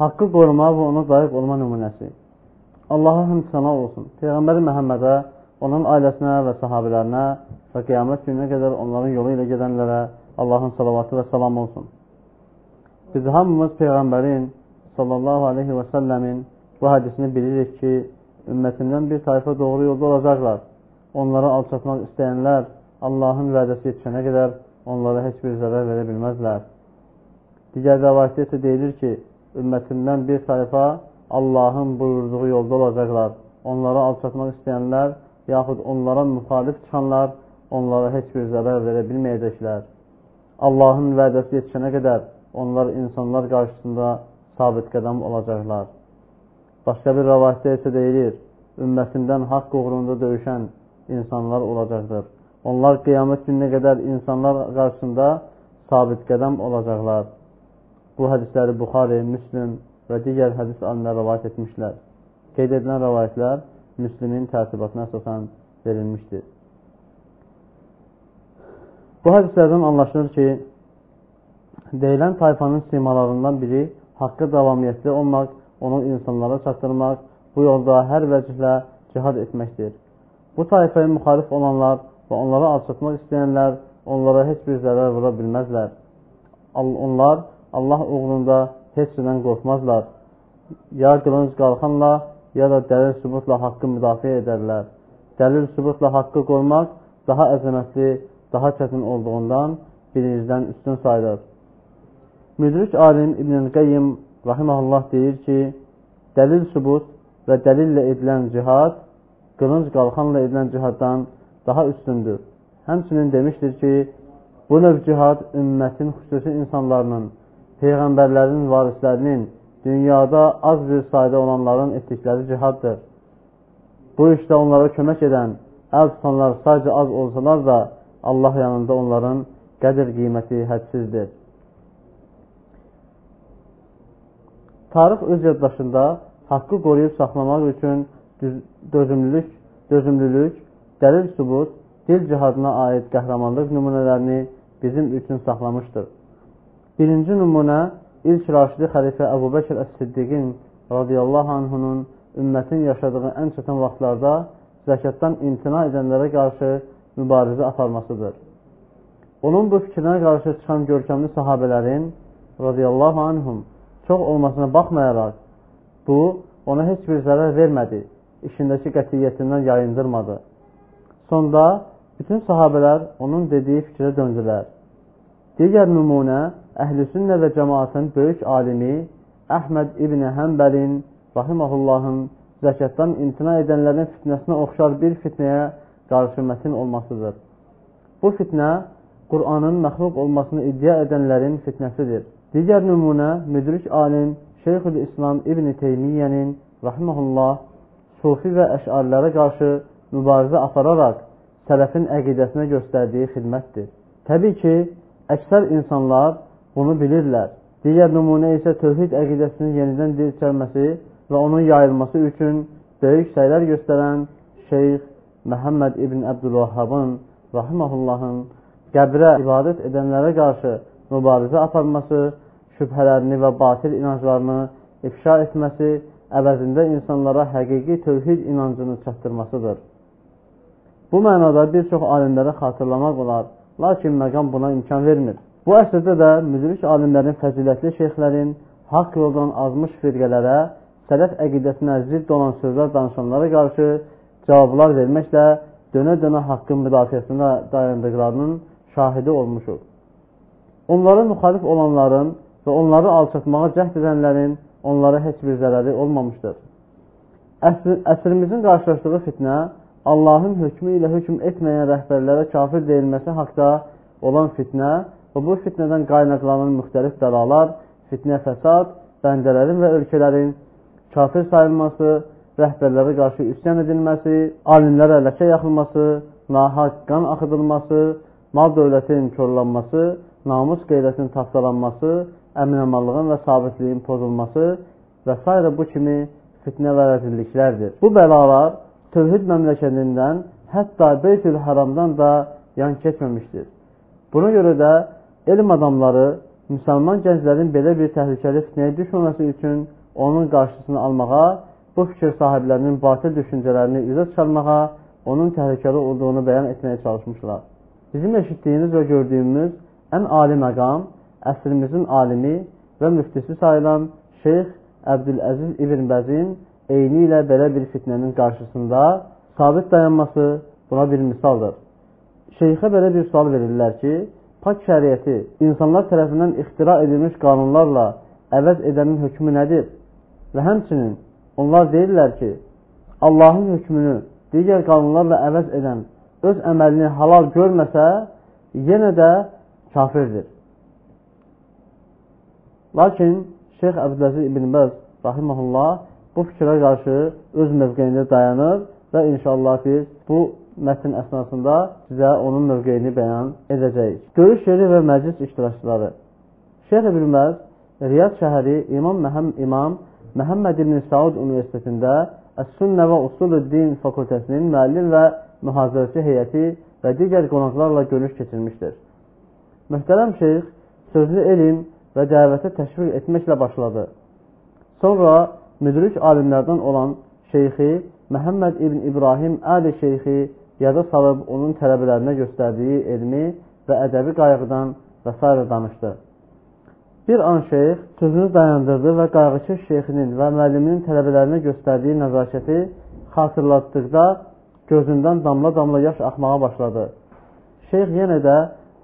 haqqı qoruma və ona qayıb olma nümunəsi. Allaha həm sana olsun. Peyğəmbər Məhəmmədə, onun ailəsinə və sahabələrinə və qiyamət gününə qədər onların yolu ilə gedənlərə Allahın salavatı və salam olsun. Biz hamımız Peyğəmbərin sallallahu aleyhi və səlləmin bu hədisini bilirik ki, ümmətindən bir tayfa doğru yolda olacaqlar. Onları alçatmaq istəyənlər Allahın vədəsi yetişənə qədər onlara heç bir zərər verə bilməzlər. Digər rəvayətdə isə deyilir ki, ümmətindən bir tayfa Allahın buyurduğu yolda olacaqlar. Onları alçatmaq istəyənlər, yaxud onlara müxalif çıxanlar onlara heç bir zərər verə bilməyəcəklər. Allahın vədəsi yetişənə qədər onlar insanlar qarşısında sabit qədəm olacaqlar. Başqa bir rəvayətdə isə deyilir, ümmətindən haqq uğrunda döyüşən insanlar olacaqdır. Onlar qiyamət gününə qədər insanlar qarşısında sabit qədəm olacaqlar. Bu hədisləri Buxari, Müslüm və digər hədis alimlər rəvayət etmişlər. Qeyd edilən rəvayətlər Müslümin tərtibatına əsasən verilmişdir. Bu hədislərdən anlaşılır ki, deyilən tayfanın simalarından biri haqqı davamiyyətli olmaq, onu insanlara çatdırmaq, bu yolda hər vəcihlə cihad etməkdir. Bu tayfaya müxalif olanlar və onları alçatmaq istəyənlər onlara heç bir zərər vura bilməzlər. Onlar Allah uğrunda heç nədən qorxmazlar. Ya qılınc qalxanla, ya da dəlil sübutla haqqı müdafiə edərlər. Dəlil sübutla haqqı qoymaq daha əzəmətli, daha çətin olduğundan birincdən üstün sayılır. Müdrik alim İbn-i Qeyyim rahiməhullah deyir ki, dəlil sübut və dəlillə edilən cihad qılınc qalxanla edilən cihaddan daha üstündür. Həmçinin demişdir ki, bu növ cihad ümmətin xüsusi insanlarının, peyğəmbərlərin varislərinin, dünyada az bir sayda olanların etdikləri cihaddır. Bu işdə onlara kömək edən, əl tutanlar sadəcə az olsalar da, Allah yanında onların qədir qiyməti hədsizdir. Tarix öz yaddaşında haqqı qoruyub saxlamaq üçün dözümlülük, dözümlülük, dəlil sübut, dil cihadına aid qəhrəmanlıq nümunələrini bizim üçün saxlamışdır. Birinci nümunə ilk Raşidi xəlifə Əbu Bəkir Əs-Siddiqin radiyallahu anhunun ümmətin yaşadığı ən çətin vaxtlarda zəkatdan imtina edənlərə qarşı mübarizə aparmasıdır. Onun bu fikrinə qarşı çıxan görkəmli sahabələrin radiyallahu anhum çox olmasına baxmayaraq, bu ona heç bir zərər vermədi işindəki qətiyyətindən yayındırmadı. Sonda bütün sahabələr onun dediyi fikrə döndülər. Digər nümunə əhlüsünnə və cəmaatın böyük alimi Əhməd İbn Həmbəlin rahiməhullahın zəkatdan imtina edənlərin fitnəsinə oxşar bir fitnəyə qarşı mətin olmasıdır. Bu fitnə Qur'anın məxluq olmasını iddia edənlərin fitnəsidir. Digər nümunə müdrik alim Şeyxül İslam İbn Teymiyyənin rahiməhullah sufi və əşarilərə qarşı mübarizə apararaq sələfin əqidəsinə göstərdiyi xidmətdir. Təbii ki, əksər insanlar bunu bilirlər. Digər nümunə isə tövhid əqidəsinin yenidən dirçəlməsi və onun yayılması üçün böyük səylər göstərən Şeyx Məhəmməd ibn Əbdülvahhabın rahiməhullahın qəbrə ibadət edənlərə qarşı mübarizə aparması, şübhələrini və batil inanclarını ifşa etməsi əvəzində insanlara həqiqi tövhid inancını çatdırmasıdır. Bu mənada bir çox alimləri xatırlamaq olar, lakin məqam buna imkan vermir. Bu əsrdə də müdrik alimlərin, fəzilətli şeyxlərin haqq yoldan azmış firqələrə, sələf əqidəsinə zidd olan sözlər danışanlara qarşı cavablar verməklə dönə-dönə haqqın müdafiəsində dayandıqlarının şahidi olmuşuq. Onlara müxalif olanların və onları alçatmağa cəhd edənlərin onlara heç bir zərəri olmamışdır. Əsr, əsrimizin qarşılaşdığı fitnə Allahın hökmü ilə hökm etməyən rəhbərlərə kafir deyilməsi haqda olan fitnə və bu fitnədən qaynaqlanan müxtəlif bəlalar, fitnə fəsad, bəndələrin və ölkələrin kafir sayılması, rəhbərlərə qarşı üsyan edilməsi, alimlərə ləkə yaxılması, nahaq qan axıdılması, mal dövlətin körlanması, namus qeyrətinin tapdalanması, əminəmallığın və sabitliyin pozulması və s. bu kimi fitnə və rəzilliklərdir. Bu bəlalar tövhid məmləkətindən, hətta Beytül Haramdan da yan keçməmişdir. Buna görə də elm adamları müsəlman gənclərin belə bir təhlükəli fitnəyə düşməməsi üçün onun qarşısını almağa, bu fikir sahiblərinin batil düşüncələrini üzə çıxarmağa, onun təhlükəli olduğunu bəyan etməyə çalışmışlar. Bizim eşitdiyimiz və gördüyümüz ən ali məqam əsrimizin alimi və müftisi sayılan Şeyx Əbdüləziz İbn Bəzin eyni ilə belə bir fitnənin qarşısında sabit dayanması buna bir misaldır. Şeyxə belə bir sual verirlər ki, pak şəriəti insanlar tərəfindən ixtira edilmiş qanunlarla əvəz edənin hökmü nədir? Və həmçinin onlar deyirlər ki, Allahın hökmünü digər qanunlarla əvəz edən öz əməlini halal görməsə, yenə də kafirdir. Lakin Şeyx Əbdüləziz İbn Bəz rahiməhullah bu fikrə qarşı öz mövqeyində dayanır və inşallah biz bu mətn əsnasında sizə onun mövqeyini bəyan edəcəyik. Görüş yeri və məclis iştirakçıları Şeyx İbn Bəz Riyad şəhəri İmam Məhəm İmam Məhəmməd İbn Saud Universitetində Əs-Sünnə və Usulü-Din fakültəsinin müəllim və mühazirəçi heyəti və digər qonaqlarla görüş keçirmişdir. Möhtərəm şeyx sözlü elm və dəvətə təşviq etməklə başladı. Sonra müdrik alimlərdən olan şeyxi Məhəmməd İbn İbrahim Əli şeyxi yada salıb onun tələbələrinə göstərdiyi elmi və ədəbi qayğıdan və s. danışdı. Bir an şeyx sözünü dayandırdı və qayğıkeş şeyxinin və müəlliminin tələbələrinə göstərdiyi nəzakəti xatırlatdıqda gözündən damla-damla yaş axmağa başladı. Şeyx yenə də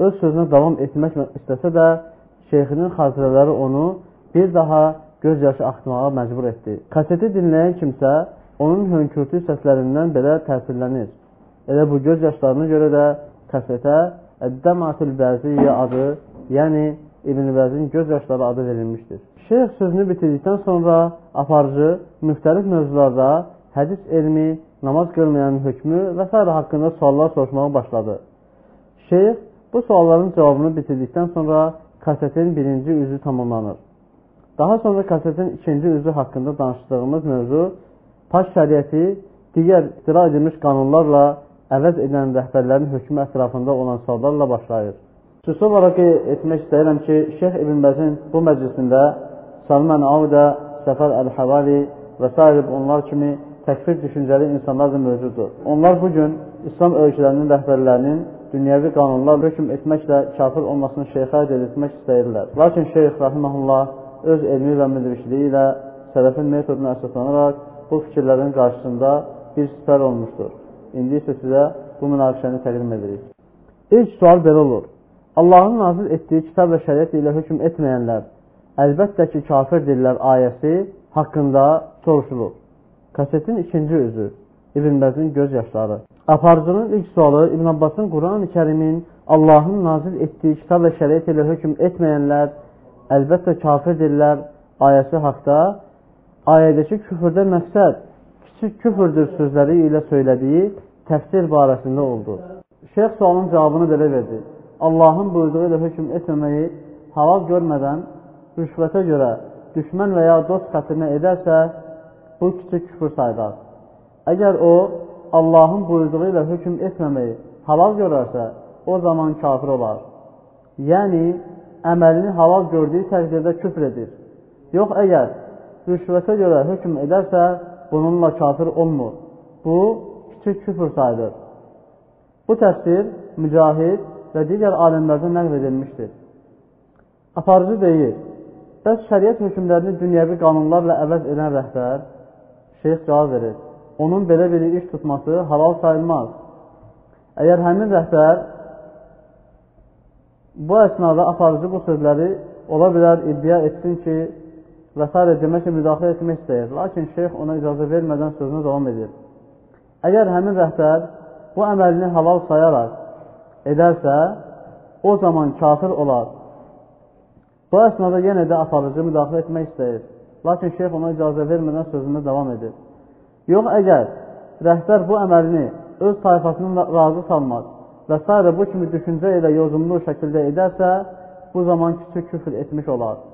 öz sözünə davam etmək istəsə də, şeyxinin xatirələri onu bir daha göz yaşı axtmağa məcbur etdi. Kaseti dinləyən kimsə onun hönkürtü səslərindən belə təsirlənir. Elə bu göz yaşlarına görə də kasetə Əddəmatül Bəziyyə adı, yəni İbn Bəzin göz yaşları adı verilmişdir. Şeyx sözünü bitirdikdən sonra aparıcı müxtəlif mövzularda hədis elmi, namaz qılmayanın hökmü və s. haqqında suallar soruşmağa başladı. Şeyx bu sualların cavabını bitirdikdən sonra kasetin birinci üzü tamamlanır. Daha sonra kasetin ikinci üzü haqqında danışdığımız mövzu Paş şəriəti digər istira edilmiş qanunlarla əvəz edən rəhbərlərin hökmü ətrafında olan suallarla başlayır. Xüsusi olaraq etmək istəyirəm ki, Şeyx İbn Bəzin bu məclisində Salman Avda, Səfər Əl-Havali və s. onlar kimi təkfir düşüncəli insanlar da mövcuddur. Onlar bugün İslam ölkələrinin rəhbərlərinin dünyəvi qanunlar hökm etməklə kafir olmasını şeyxə edilmək istəyirlər. Lakin şeyx Rahiməhullah öz elmi və müdrikliyi ilə sələfin metoduna əsaslanaraq bu fikirlərin qarşısında bir sipər olmuşdur. İndi isə sizə bu münaqişəni təqdim edirik. İlk sual belə olur. Allahın nazil etdiyi kitab və şəriət ilə hökm etməyənlər əlbəttə ki, kafirdirlər ayəsi haqqında soruşulur. Kasetin ikinci özü İbn Bəzin göz yaşları. Aparıcının ilk sualı İbn Abbasın Quran-ı Kərimin Allahın nazil etdiyi kitab və şəriət ilə hökm etməyənlər əlbəttə kafirdirlər ayəsi haqda ayədəki küfürdə məqsəd kiçik küfürdür sözləri ilə söylədiyi təfsir barəsində oldu. Şeyx sualın cavabını belə verdi. Allahın buyurduğu ilə hökm etməməyi halal görmədən rüşvətə görə düşmən və ya dost xətrinə edərsə, bu kiçik küfür sayılır. Əgər o, Allahın buyurduğu ilə hökm etməməyi halal görərsə, o zaman kafir olar. Yəni, əməlini halal gördüyü təqdirdə küfr edir. Yox, əgər rüşvətə görə hökm edərsə, bununla kafir olmur. Bu, kiçik küfür sayılır. Bu təfsir mücahid və digər alimlərdən nəqv edilmişdir. Aparıcı deyir, bəs şəriət hökmlərini dünyəvi qanunlarla əvəz edən rəhbər, şeyx cavab verir, onun belə bir iş tutması halal sayılmaz. Əgər həmin rəhbər bu əsnada aparıcı bu sözləri ola bilər iddia etsin ki, və s. demək ki, müdaxilə etmək istəyir. Lakin şeyx ona icazə vermədən sözünə davam edir. Əgər həmin rəhbər bu əməlini halal sayaraq edərsə, o zaman kafir olar. Bu əsnada yenə də aparıcı müdaxilə etmək istəyir. Lakin şeyx ona icazə vermədən sözünə davam edir. Yox, əgər rəhbər bu əməlini öz tayfasını razı salmaz və s. bu kimi düşüncə ilə yozumlu şəkildə edərsə, bu zaman kiçik küfür etmiş olar.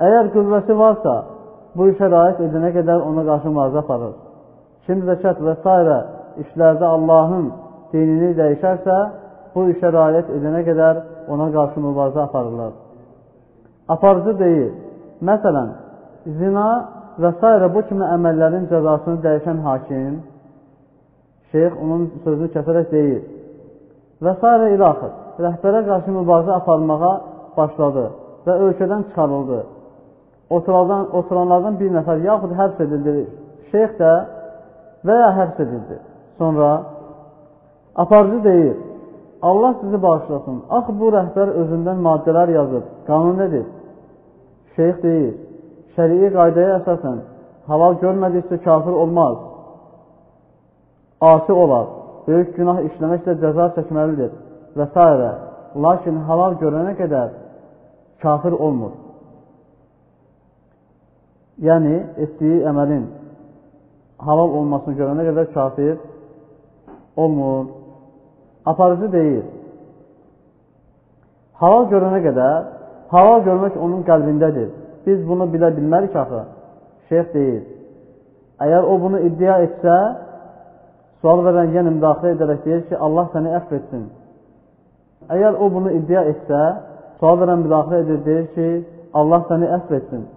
Əgər qüvvəsi varsa, bu işə rayət edənə qədər ona qarşı mübarizə aparır. Kim zəkat və s. işlərdə Allahın dinini dəyişərsə, bu işə rayət edənə qədər ona qarşı mübarizə aparırlar. aparıcı deyil. Məsələn, zina və s. bu kimi əməllərin cəzasını dəyişən hakim, şeyx onun sözünü kəsərək deyir. Və s. ilaxır. Rəhbərə qarşı mübarizə aparmağa başladı və ölkədən çıxarıldı. Oturanlardan, oturanlardan bir nəfər yaxud həbs edildi. Şeyx də və ya həbs edildi. Sonra aparıcı deyir, Allah sizi bağışlasın. Axı bu rəhbər özündən maddələr yazır. Qanun nedir? Şeyx deyir, şərii qaydaya əsasən halal görmədikcə kafir olmaz. Asi olar, böyük günah işləməklə cəza çəkməlidir və s. Lakin halal görənə qədər kafir olmur. Yəni, etdiyi əməlin halal olmasını görənə qədər kafir olmur. Aparıcı deyil. Halal görənə qədər, halal görmək onun qəlbindədir. Biz bunu bilə bilmərik axı. Şeyx deyir. Əgər o bunu iddia etsə, sual verən yenə müdaxilə edərək deyir ki, Allah səni əfv etsin. Əgər o bunu iddia etsə, sual verən müdaxilə edir, deyir ki, Allah səni əfv etsin.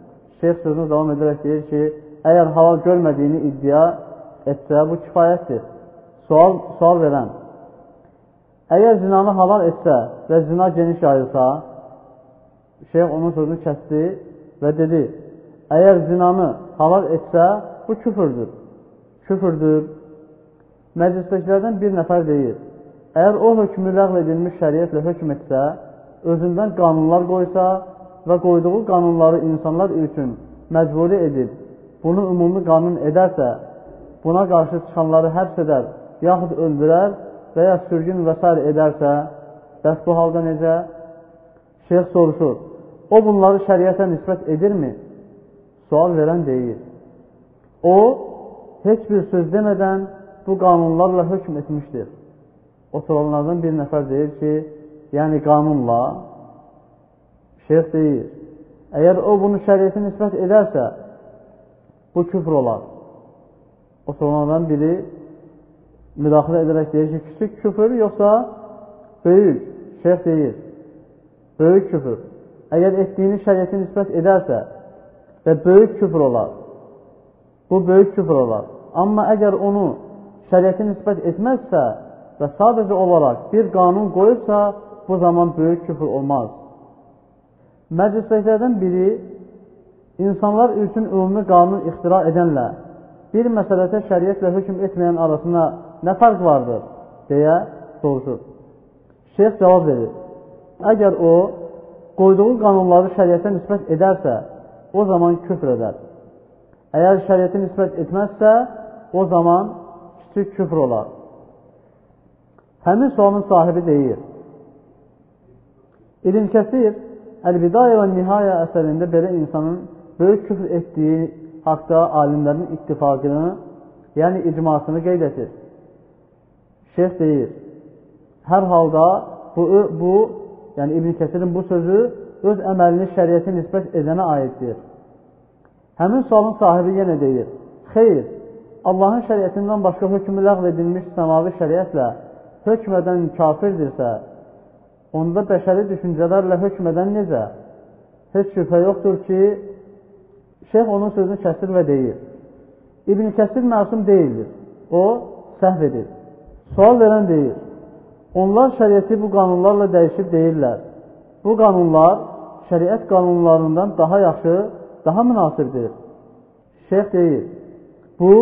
Şeyx sözünü davam edərək deyir ki, əgər halal görmədiyini iddia etsə, bu kifayətdir. Sual, sual verən. Əgər zinanı halal etsə və zina geniş yayılsa, şeyh onun sözünü kəsdi və dedi, əgər zinanı halal etsə, bu küfürdür. Küfürdür. Məclisdəkilərdən bir nəfər deyir, əgər o hökmü ləğv edilmiş şəriyyətlə hökm etsə, özündən qanunlar qoysa və qoyduğu qanunları insanlar üçün məcburi edib, bunu ümumi qanun edərsə, buna qarşı çıxanları həbs edər, yaxud öldürər və ya sürgün və s. edərsə, bəs bu halda necə? Şeyx soruşur, o bunları şəriətə nisbət edirmi? Sual verən deyir. O, heç bir söz demədən bu qanunlarla hökm etmişdir. Oturanlardan bir nəfər deyir ki, yəni qanunla, şeyx deyir, əgər o bunu şəriətə nisbət edərsə, bu küfr olar. Oturanlardan biri müdaxilə edərək deyir ki, kiçik küfür yoxsa böyük, şeyx deyir, böyük küfür. Əgər etdiyini şəriyyəti nisbət edərsə və böyük küfür olar, bu böyük küfür olar. Amma əgər onu şəriyyəti nisbət etməzsə və sadəcə olaraq bir qanun qoyubsa, bu zaman böyük küfür olmaz. Məclisliklərdən biri insanlar üçün ümumi qanun ixtira edənlə bir məsələdə şəriyyətlə hökm etməyən arasına nə fərq vardır? deyə soruşur. Şeyx cavab verir. Əgər o, qoyduğu qanunları şəriyyətə nisbət edərsə, o zaman küfr edər. Əgər şəriyyətə nisbət etməzsə, o zaman kiçik küfr olar. Həmin sualın sahibi deyir. İbn Kəsir Əl-Bidayə və Nihayə əsərində belə insanın böyük küfr etdiyi haqda alimlərin ittifaqını, yəni icmasını qeyd edir. Şeyh deyir, hər halda bu, bu yəni İbn Kəsirin bu sözü öz əməlini şəriyyəti nisbət edənə aiddir. Həmin sualın sahibi yenə deyir, xeyr, Allahın şəriyyətindən başqa hökmü ləğv edilmiş səmavi şəriyyətlə hökm edən kafirdirsə, onda bəşəri düşüncələrlə hökm edən necə? Heç şübhə yoxdur ki, şeyh onun sözünü kəsir və deyir. İbn Kəsir məsum deyildir. O, səhv edir. Sual verən deyir, onlar şəriəti bu qanunlarla dəyişib deyirlər. Bu qanunlar şəriət qanunlarından daha yaxşı, daha münasibdir. Şeyx deyir, bu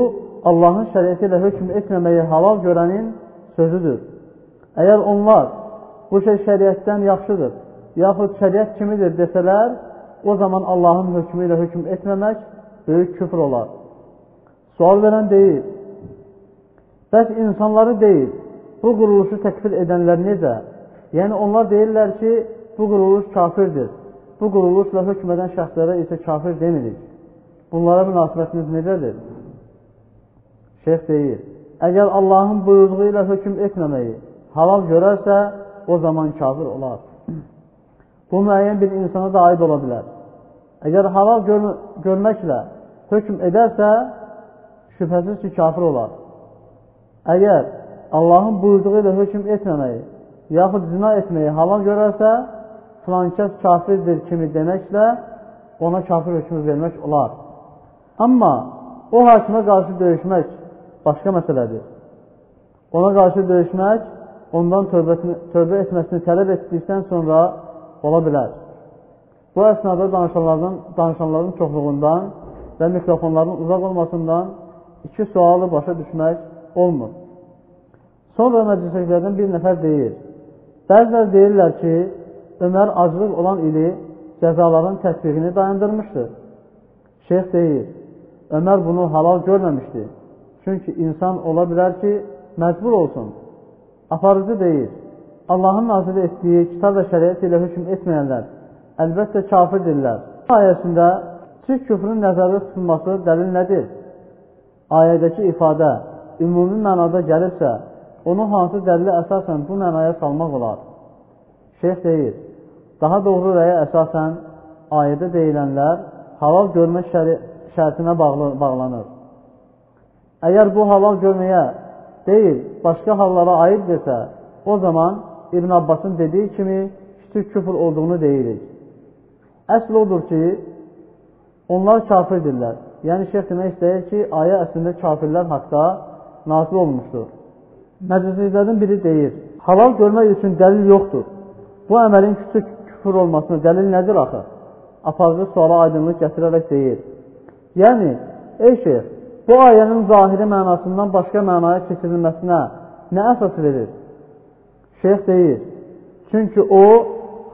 Allahın şəriəti ilə hökm etməməyi halal görənin sözüdür. Əgər onlar bu şey şəriətdən yaxşıdır, yaxud şəriət kimidir desələr, o zaman Allahın hökmü ilə hökm etməmək böyük küfr olar. Sual verən deyir, Bəs insanları deyil, bu quruluşu təkfir edənlər necə? Yəni, onlar deyirlər ki, bu quruluş kafirdir. Bu quruluşla hökm edən şəxslərə isə kafir demirik. Bunlara münasibətiniz necədir? Şeyh deyir, əgər Allahın buyurduğu ilə hökm etməməyi halal görərsə, o zaman kafir olar. Bu müəyyən bir insana da aid ola bilər. Əgər halal gör görməklə hökm edərsə, şübhəsiz ki, kafir olar. Əgər Allahın buyurduğu ilə hökm etməməyi, yaxud zina etməyi halal görərsə, filankəs kafirdir kimi deməklə ona kafir hökmü vermək olar. Amma o hakimə qarşı döyüşmək başqa məsələdir. Ona qarşı döyüşmək, ondan tövbə, tövbə etməsini tələb etdikdən sonra ola bilər. Bu əsnada danışanların, danışanların çoxluğundan və mikrofonların uzaq olmasından iki sualı başa düşmək olmur. Sonra məclisəklərdən bir nəfər deyir. Bəzilər deyirlər ki, Ömər aclıq olan ili cəzaların tətbiqini dayandırmışdır. Şeyx deyir, Ömər bunu halal görməmişdi. Çünki insan ola bilər ki, məcbur olsun. Aparıcı deyir, Allahın nazil etdiyi kitab və şəriət ilə hökm etməyənlər əlbəttə kafirdirlər. Ayəsində şirk küfrün nəzərdə tutulması dəlil nədir? Ayədəki ifadə ümumi mənada gəlirsə, onu hansı dəlili əsasən bu mənaya salmaq olar? Şeyx deyir, daha doğru rəyə əsasən ayədə deyilənlər halal görmə şəri şərtinə bağlı, bağlanır. Əgər bu halal görməyə deyil, başqa hallara aiddirsə, o zaman İbn Abbasın dediyi kimi kiçik küfür olduğunu deyirik. Əsl odur ki, onlar kafirdirlər. Yəni, şeyh demək istəyir ki, ayə əslində kafirlər haqda nazil olmuşdur. Məclisliklərdən biri deyir, halal görmək üçün dəlil yoxdur. Bu əməlin kiçik küfür olmasına dəlil nədir axı? Aparıcı suala aydınlıq gətirərək deyir. Yəni, ey şeyh, bu ayənin zahiri mənasından başqa mənaya keçirilməsinə nə əsas verir? Şeyh deyir, çünki o,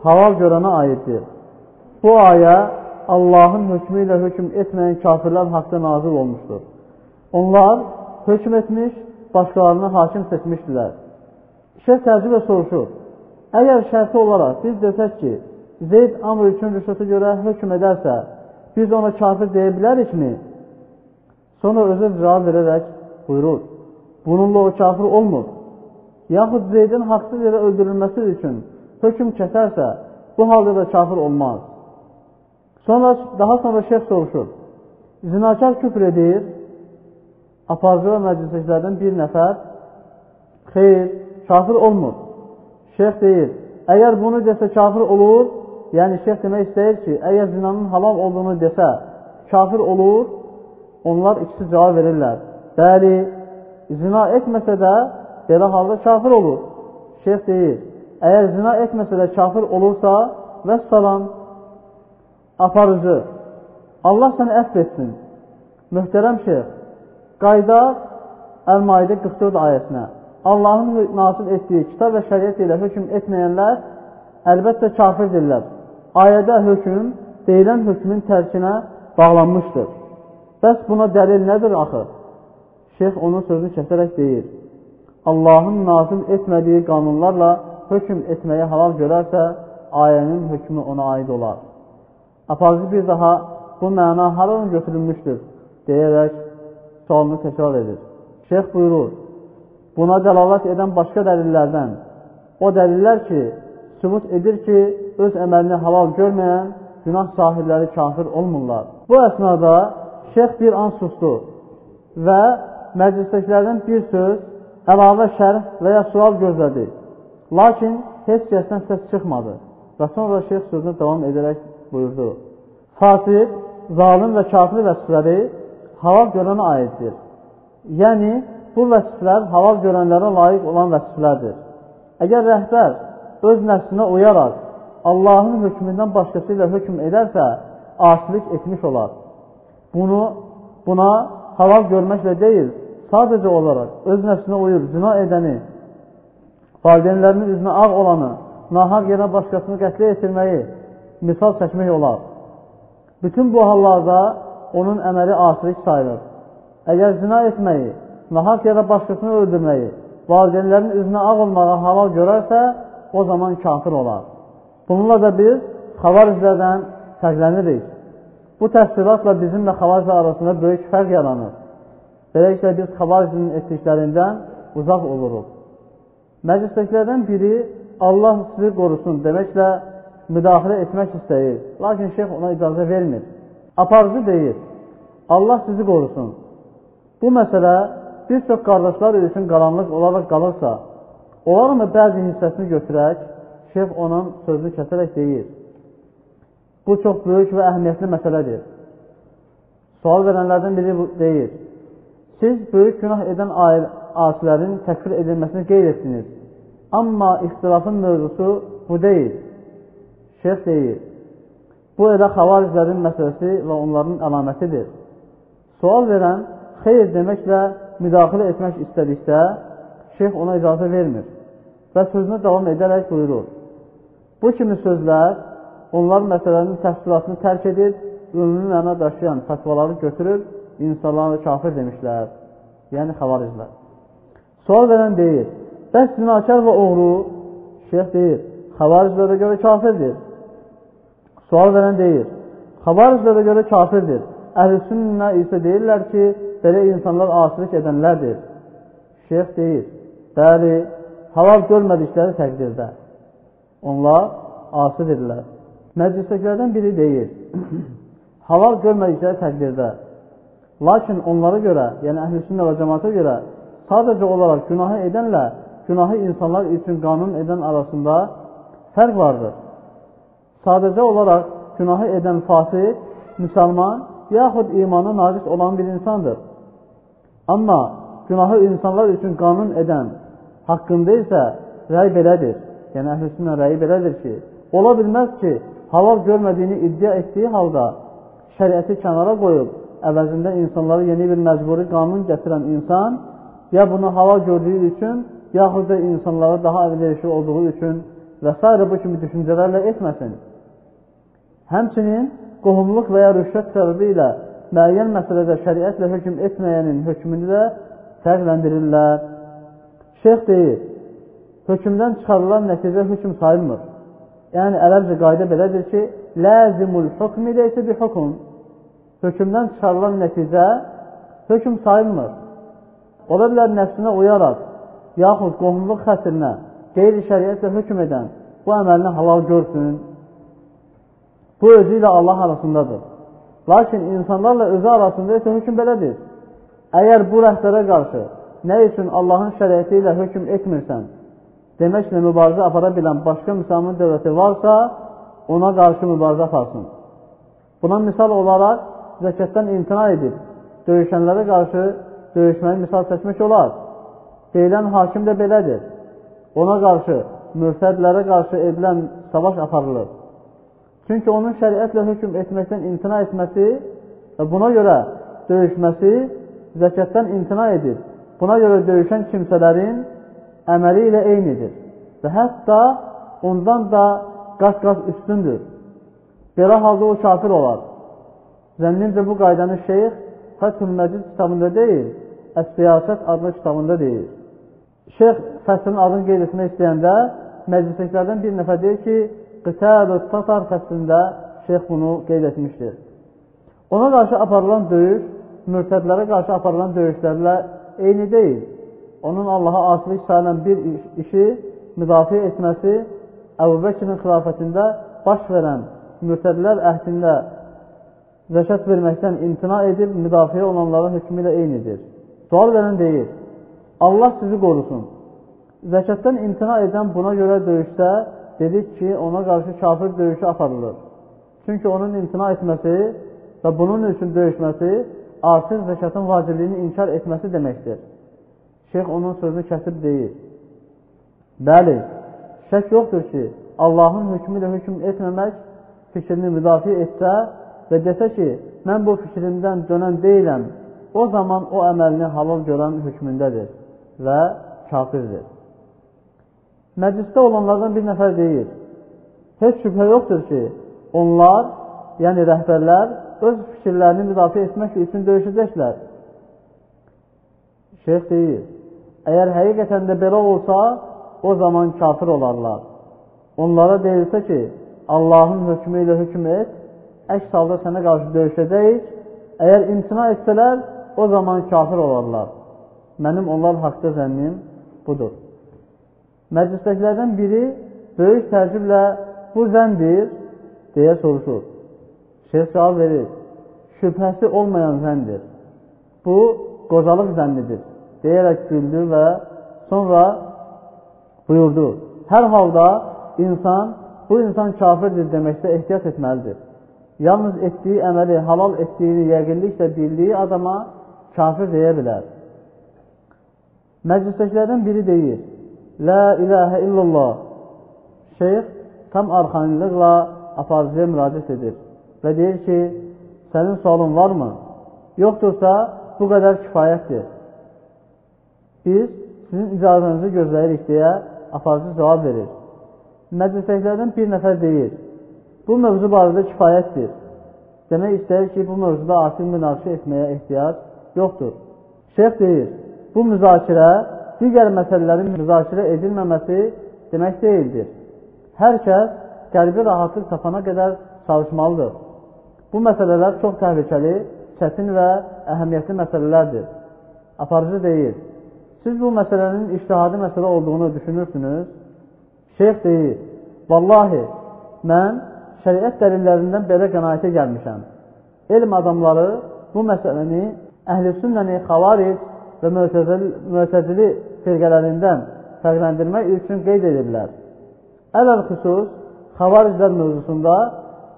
halal görənə aiddir. Bu ayə Allahın hökmü ilə hökm etməyən kafirlər haqda nazil olmuşdur. Onlar hökm etmiş, başqalarını hakim seçmişdilər. Şeyh təəccüblə soruşur, əgər şərti olaraq biz desək ki, Zeyd Amr üçün rüşvətə görə hökm edərsə, biz ona kafir deyə bilərikmi? Sonra özü cavab verərək buyurur, bununla o kafir olmur. Yaxud Zeydin haqsız yerə öldürülməsi üçün hökm kəsərsə, bu halda da kafir olmaz. Sonra, daha sonra şeyh soruşur, zinakar küfr edir, aparıcı və məclisliklərdən bir nəfər, xeyr, kafir olmur. Şeyh deyir, əgər bunu desə kafir olur, yəni şeyh demək istəyir ki, əgər zinanın halal olduğunu desə, kafir olur, onlar ikisi cavab verirlər. Bəli, zina etməsə də belə halda kafir olur. Şeyh deyir, əgər zina etməsə də kafir olursa, və salam, aparıcı, Allah səni əfv etsin. Möhtərəm şeyh, qayda Əl-Maidə 44 ayəsinə Allahın nasib etdiyi kitab və şəriət ilə hökm etməyənlər əlbəttə kafirdirlər. Ayədə hökm deyilən hökmün tərkinə bağlanmışdır. Bəs buna dəlil nədir axı? Şeyx onun sözünü kəsərək deyir. Allahın nazil etmədiyi qanunlarla hökm etməyə halal görərsə, ayənin hökmü ona aid olar. Aparıcı bir daha bu məna haradan götürülmüşdür deyərək sualını təkrar edir. Şeyx buyurur, buna dəlalət edən başqa dəlillərdən o dəlillər ki, sübut edir ki, öz əməlini halal görməyən günah sahibləri kafir olmurlar. Bu əsnada şeyx bir an sustu və məclisdəkilərdən bir söz, əlavə şərh və ya sual gözlədi. Lakin heç kəsdən səs çıxmadı və sonra şeyx sözünü davam edərək buyurdu. Fasik, zalim və kafir vəsfləri halal görənə aiddir. Yəni, bu vəsflər halal görənlərə layiq olan vəsflərdir. Əgər rəhbər öz nəfsinə uyaraq Allahın hökmündən başqası ilə hökm edərsə, asilik etmiş olar. Bunu, buna halal görməklə deyil, sadəcə olaraq öz nəfsinə uyur, zina edəni, valideynlərinin üzünə ağ olanı, nahaq yerə başqasını qətlə yetirməyi misal çəkmək olar. Bütün bu hallarda onun əməli asilik sayılır. Əgər zina etməyi, nahaq yerə başqasını öldürməyi, valideynlərin üzünə ağ olmağa halal görərsə, o zaman kafir olar. Bununla da biz xavariclərdən fərqlənirik. Bu təfsiratla bizimlə xavariclər arasında böyük fərq yaranır. Beləliklə biz xavaricinin etdiklərindən uzaq oluruq. Məclisdəkilərdən biri Allah sizi qorusun deməklə müdaxilə etmək istəyir. Lakin şeyx ona icazə vermir. Aparıcı deyir, Allah sizi qorusun. Bu məsələ bir çox qardaşlar üçün qaranlıq olaraq qalırsa, olarmı bəzi hissəsini götürək, şeyx onun sözünü kəsərək deyir. Bu çox böyük və əhəmiyyətli məsələdir. Sual verənlərdən biri deyir. Siz böyük günah edən asilərin təkfir edilməsini qeyd etdiniz. Amma ixtilafın mövzusu bu deyil. Şeyx deyir. Bu elə xavariclərin məsələsi və onların əlamətidir. Sual verən xeyr deməklə müdaxilə etmək istədikdə, şeyx ona icazə vermir və sözünə davam edərək buyurur. Bu kimi sözlər onlar məsələnin təfsilatını tərk edir, ümumi məna daşıyan fatvaları götürüb, insanları kafir demişlər, yəni xavariclər. Sual verən deyir, bəs zinakar və oğru, şeyx deyir, xavariclərə görə kafirdir. Sual verən deyir, xavariclərə görə kafirdir. Əhl-i sünnə isə deyirlər ki, belə insanlar asilik edənlərdir. Şeyx deyir, bəli, halal görmədikləri təqdirdə onlar asidirlər. Məclisdəkilərdən biri deyir, halal görmədikləri təqdirdə, lakin onlara görə, yəni əhl-i sünnə və cəmaata görə sadəcə olaraq günahı edənlə günahı insanlar üçün qanun edən arasında fərq vardır. Sadəcə olaraq günahı edən fasih, müsəlman yaxud imanı naqis olan bir insandır. Amma günahı insanlar üçün qanun edən haqqında isə rəy belədir. Yəni, əhlüsünlə rəyi belədir ki, ola bilməz ki, halal görmədiyini iddia etdiyi halda şəriəti kənara qoyub, əvəzində insanlara yeni bir məcburi qanun gətirən insan ya bunu halal gördüyü üçün, yaxud da insanlara daha əlverişli olduğu üçün və s. bu kimi düşüncələrlə etməsin. Həmçinin qohumluq və ya rüşvət səbəbi ilə müəyyən məsələdə şəriətlə hökm etməyənin hökmünü də fərqləndirirlər. Şeyx deyir, hökmdən çıxarılan nəticə hökm sayılmır. Yəni, ərəbcə qayda belədir ki, ləzimul hukmi deysə bir hukm. Hökmdən çıxarılan nəticə hökm sayılmır. Ola bilər nəfsinə uyaraq, yaxud qohumluq xəsirinə qeyri şəriətlə hökm edən bu əməlini halal görsün, Bu özü ilə Allah arasındadır. Lakin insanlarla özü arasında isə hökm belədir. Əgər bu rəhbərə qarşı nə üçün Allahın şəriəti ilə hökm etmirsən, deməklə mübarizə apara bilən başqa müsəlman dövləti varsa, ona qarşı mübarizə aparsın. Buna misal olaraq zəkətdən imtina edib, döyüşənlərə qarşı döyüşməyi misal seçmək olar. Deyilən hakim də belədir. Ona qarşı, mürtədlərə qarşı edilən savaş aparılır. Çünki onun şəriətlə hökm etməkdən imtina etməsi və buna görə döyüşməsi zəkətdən imtina edir. Buna görə döyüşən kimsələrin əməli ilə eynidir və hətta ondan da qat-qat üstündür. Belə halda o kafir olar. Zənnimcə bu qaydanı şeyx Fəthül Məcid kitabında deyil, Əs-Siyasət adlı kitabında deyil. Şeyx fəslin adını qeyd etmək istəyəndə məclisliklərdən bir nəfər deyir ki, Qitəl-ü Tatar fəslində şeyx bunu qeyd etmişdir. Ona qarşı aparılan döyüş, mürtədlərə qarşı aparılan döyüşlərlə eyni deyil. Onun Allaha asilik sayılan bir işi müdafiə etməsi Əbu Bəkirin xilafətində baş verən mürtədlər əhdində zəkat verməkdən imtina edib müdafiə olanların hökmü ilə eynidir. Sual verən deyir, Allah sizi qorusun. Zəkatdan imtina edən buna görə döyüşdə dedik ki, ona qarşı kafir döyüşü aparılır. Çünki onun imtina etməsi və bunun üçün döyüşməsi artıq zəkatın vacibliyini inkar etməsi deməkdir. Şeyx onun sözünü kəsib deyir. Bəli, şək yoxdur ki, Allahın hökmü ilə hökm etməmək fikrini müdafiə etsə və desə ki, mən bu fikrimdən dönən deyiləm, o zaman o əməlini halal görən hökmündədir və kafirdir. Məclisdə olanlardan bir nəfər deyir, heç şübhə yoxdur ki, onlar, yəni rəhbərlər, öz fikirlərini müdafiə etmək üçün döyüşəcəklər. Şeyx deyir, əgər həqiqətən də belə olsa, o zaman kafir olarlar. Onlara deyilsə ki, Allahın hökmü ilə hökm et, əks halda sənə qarşı döyüşəcəyik, əgər imtina etsələr, o zaman kafir olarlar. Mənim onlar haqda zənnim budur. Məclisdəkilərdən biri böyük təəccüblə bu zəndir deyə soruşur. Şeyh cavab verir, şübhəsi olmayan zəndir. Bu, qocalıq zənnidir deyərək güldü və sonra buyurdu. Hər halda insan bu insan kafirdir deməkdə ehtiyat etməlidir. Yalnız etdiyi əməli halal etdiyini yəqinliklə bildiyi adama kafir deyə bilər. Məclisdəkilərdən biri deyir, La ilahə illallah. Şeyx tam arxanlıqla aparıcıya müraciət edir və deyir ki, sənin sualın varmı? Yoxdursa, bu qədər kifayətdir. Biz sizin icazənizi gözləyirik deyə aparıcı cavab verir. Məclisdəkilərdən bir nəfər deyir, bu mövzu barədə kifayətdir. Demək istəyir ki, bu mövzuda artıq münaqişə etməyə ehtiyac yoxdur. Şeyx deyir, bu müzakirə digər məsələlərin müzakirə edilməməsi demək deyildir. Hər kəs qəlbi rahatlıq tapana qədər çalışmalıdır. Bu məsələlər çox təhlükəli, çətin və əhəmiyyətli məsələlərdir. Aparıcı deyir, siz bu məsələnin iştihadi məsələ olduğunu düşünürsünüz? Şeyx deyir, vallahi, mən şəriət dəlillərindən belə qənaətə gəlmişəm. Elm adamları bu məsələni əhl-i sünnəni xavaric və müətəzili firqələrindən fərqləndirmək üçün qeyd edirlər. Ələl xüsus, xavariclər mövzusunda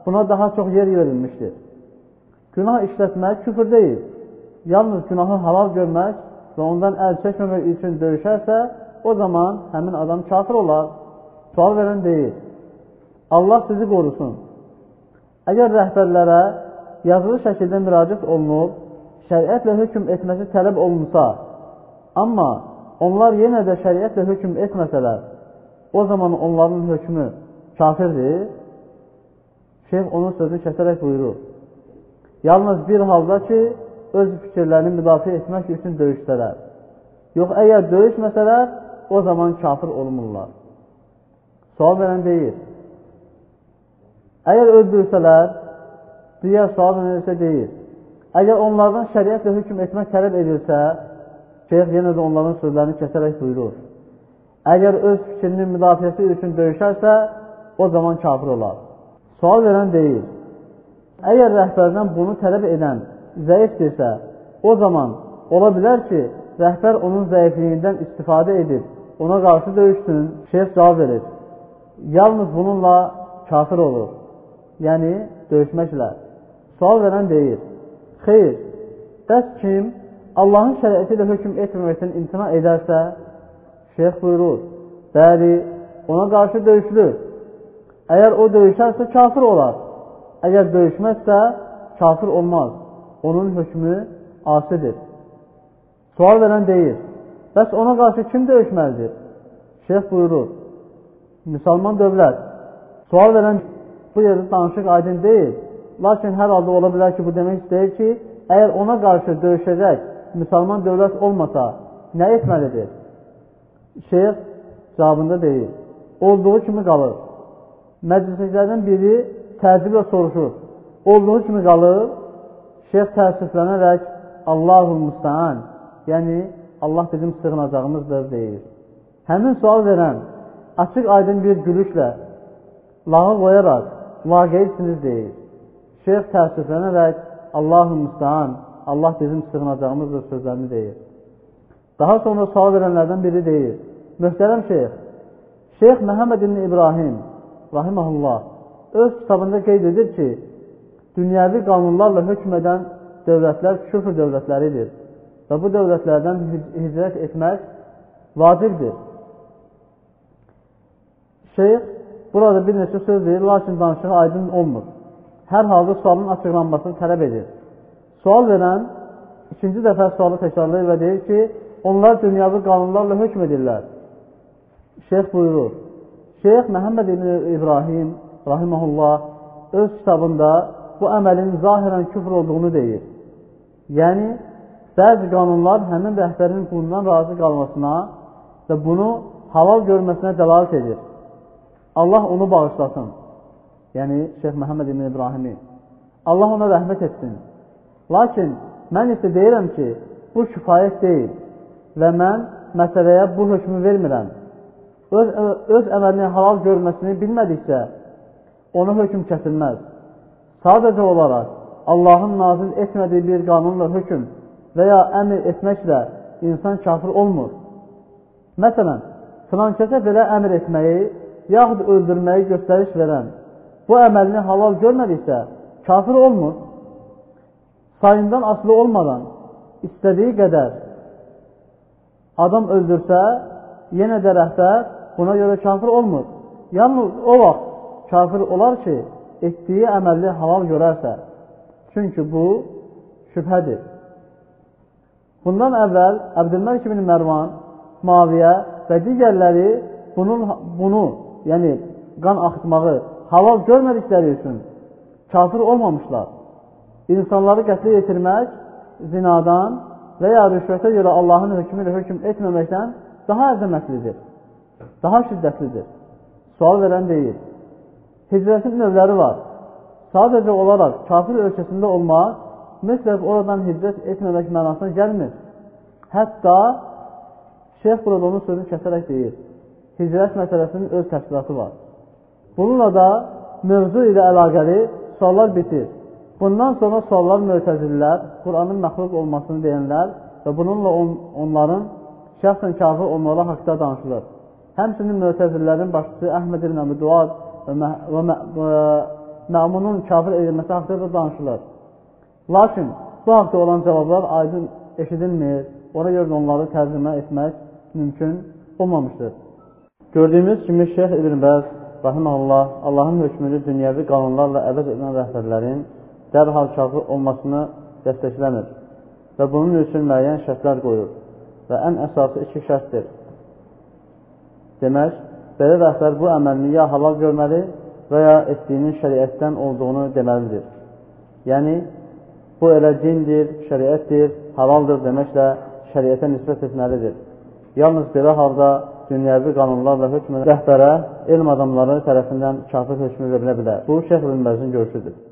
buna daha çox yer verilmişdir. Günah işlətmək küfür deyil. Yalnız günahı halal görmək və ondan əl çəkməmək üçün döyüşərsə, o zaman həmin adam kafir olar. Sual verən deyil. Allah sizi qorusun. Əgər rəhbərlərə yazılı şəkildə müraciət olunub, şəriətlə hökm etməsi tələb olunsa, amma onlar yenə də şəriətlə hökm etməsələr, o zaman onların hökmü kafirdir. Şeyh onun sözünü kəsərək buyurur. Yalnız bir halda ki, öz fikirlərini müdafiə etmək üçün döyüşsələr. Yox, əgər döyüşməsələr, o zaman kafir olmurlar. Sual verən deyir. Əgər öldürsələr, digər sual verilsə deyir. Əgər onlardan şəriətlə hökm etmək tələb edilsə, şeyh yenə də onların sözlərini kəsərək buyurur. Əgər öz fikrinin müdafiəsi üçün döyüşərsə, o zaman kafir olar. Sual verən deyir. Əgər rəhbərdən bunu tələb edən zəifdirsə, o zaman ola bilər ki, rəhbər onun zəifliyindən istifadə edib, ona qarşı döyüşsün, şeyh cavab verir. Yalnız bununla kafir olur. Yəni, döyüşməklə. Sual verən deyir, xeyr, bəs kim Allahın şəriəti ilə hökm etməməkdən imtina edərsə, şeyx buyurur, bəli, ona qarşı döyüşlür. Əgər o döyüşərsə, kafir olar. Əgər döyüşməzsə, kafir olmaz. Onun hökmü asidir. Sual verən deyir, bəs ona qarşı kim döyüşməlidir? Şeyx buyurur, müsəlman dövlət. Sual verən bu yerdə danışıq aydın deyil. Lakin hər halda ola bilər ki, bu demək istəyir ki, əgər ona qarşı döyüşəcək müsəlman dövlət olmasa, nə etməlidir? Şeyx cavabında deyir, olduğu kimi qalır. Məclisliklərdən biri təziblə soruşur, olduğu kimi qalır, şeyx təəssüflənərək Allahul Müstəan, yəni Allah bizim sığınacağımızdır deyir. Həmin sual verən açıq aydın bir gülüşlə lağı qoyaraq vaqeisiniz deyir. Şeyx təəssüflənərək Allahu müstəhan, Allah bizim sığınacağımızdır sözlərini deyir. Daha sonra sual verənlərdən biri deyir. Möhtərəm şeyx, Şeyx Məhəmməd ibn İbrahim, rahiməhullah, öz kitabında qeyd edir ki, dünyəvi qanunlarla hökm edən dövlətlər küfr dövlətləridir və bu dövlətlərdən hicrət etmək vacibdir. Şeyx burada bir neçə söz deyir, lakin danışığı aydın olmur. Hər halda sualın açıqlanmasını tələb edir. Sual verən ikinci dəfə sualı təkrarlayır və deyir ki, onlar dünyavi qanunlarla hökm edirlər. Şeyx buyurur, Şeyx Məhəmməd ibn İbrahim rahiməhullah öz kitabında bu əməlin zahirən küfr olduğunu deyir. Yəni, bəzi qanunlar həmin rəhbərin bundan razı qalmasına və bunu halal görməsinə dəlalət edir. Allah onu bağışlasın. Yəni, Şeyx Məhəmməd ibn İbrahimi. Allah ona rəhmət etsin. Lakin mən isə deyirəm ki, bu kifayət deyil və mən məsələyə bu hökmü vermirəm. Öz, öz əməlini halal görməsini bilmədikcə, ona hökm kəsilməz. Sadəcə olaraq Allahın nazil etmədiyi bir qanunla hökm və ya əmr etməklə insan kafir olmur. Məsələn, filan kəsə belə əmr etməyi yaxud öldürməyi göstəriş verən bu əməlini halal görmədiksə, kafir olmur. Sayından asılı olmadan istədiyi qədər adam öldürsə, yenə də rəhbər buna görə kafir olmur. Yalnız o vaxt kafir olar ki, etdiyi əməlli halal görərsə. Çünki bu şübhədir. Bundan əvvəl Əbdülməlik ibn Mərvan, Maviyə və digərləri bunun, bunu, yəni qan axıtmağı halal görmədikləri üçün kafir olmamışlar. İnsanları qətlə yetirmək zinadan və ya rüşvətə görə Allahın hökmü ilə hökm etməməkdən daha əzəmətlidir, daha şiddətlidir. Sual verən deyil. Hicrətin növləri var. Sadəcə olaraq kafir ölkəsində olmaq, mütləq oradan hicrət etməmək mənasına gəlmir. Hətta Şeyh burada onun sözünü kəsərək deyir. Hicrət məsələsinin öz təfsilatı var. Bununla da mövzu ilə əlaqəli suallar bitir. Bundan sonra suallar mütəzillər, Quranın məxluq olmasını deyənlər və bununla on, onların şəxsən kafir olmaları haqda danışılır. Həmçinin mütəzillərin başçısı Əhməd ibn Əbi Duad və, və, mə, və məmunun kafir edilməsi haqda da danışılır. Lakin bu haqda olan cavablar aydın eşidilmir, ona görə onları tərcümə etmək mümkün olmamışdır. Gördüyümüz kimi Şeyh İbn Bəz rahiməhullah Allahın hökmünü dünyəvi qanunlarla əvəz edən rəhbərlərin dərhal kafir olmasını dəstəkləmir və bunun üçün müəyyən şərtlər qoyur və ən əsası iki şərtdir. Demək, belə rəhbər bu əməlini ya halal görməli və ya etdiyinin şəriətdən olduğunu deməlidir. Yəni, bu elə dindir, şəriətdir, halaldır deməklə şəriətə nisbət etməlidir. Yalnız belə halda dünyəvi qanunlarla hökm rəhbərə elm adamları tərəfindən kafir hökmü verilə bilər. Bu, Şeyh Bilməzin görüşüdür.